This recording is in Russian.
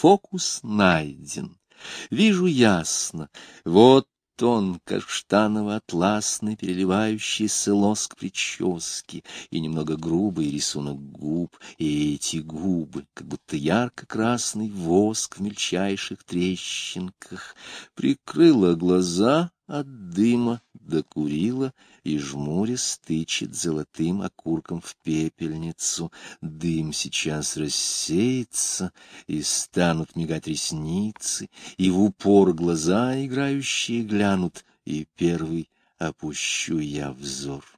Фокус найден. Вижу ясно. Вот он, каштаново-атласный, переливающийся лоск прически, и немного грубый рисунок губ, и эти губы, как будто ярко-красный воск в мельчайших трещинках. Прикрыла глаза от дыма, докурила и, жмуря, стычет золотым окурком в пепельницу. Дым сейчас рассеется, и станут мигать ресницы, и в упор глаза играющие глянут, и первый опущу я взор.